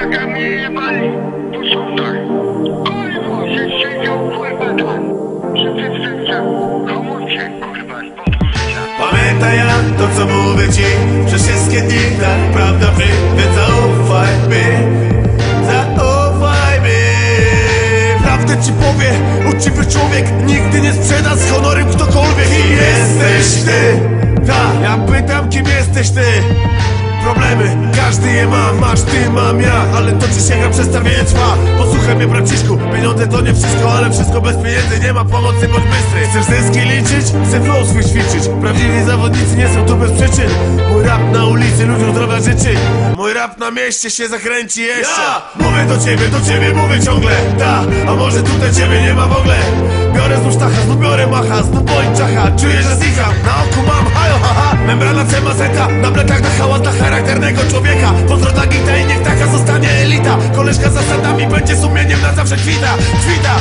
jak mnie jebali po sądach. Kurwa, że siedział w łebę tam. Przy tym komórcie, kurwa, z. Pamiętaj ja to co mówię ci Przez wszystkie dni tak prawda przyjdzie Zaufaj mi Zaufaj mi Prawdę ci powie Uczciwy człowiek nigdy nie sprzeda z honorem ktokolwiek Kim jesteś ty? Ta, ja pytam kim jesteś ty? Problemy, każdy je ma, masz ty, mam ja. Ale to czy sięga przestawienie trwa. Posłuchaj mnie braciszku, pieniądze to nie wszystko Ale wszystko bez pieniędzy, nie ma pomocy, bądź bystry. Chcesz zyski liczyć? Chcę flow swój ćwiczyć. Prawdziwi zawodnicy nie są tu bez przyczyn. Mój rap na ulicy ludziom zdrowia życzy. Mój rap na mieście się zakręci jeszcze. Ja! Mówię do ciebie, do ciebie mówię ciągle. Ta, a może tutaj ciebie nie ma w ogóle. Biorę znów sztacha, znów biorę macha Znów boi czacha, czuję, że znikam. Na oku Membrana cemazeta, na plecach na hałas dla charakternego człowieka. Pozdro dla gita i niech taka zostanie elita. Koleżka zasadami będzie sumieniem na zawsze kwita, kwita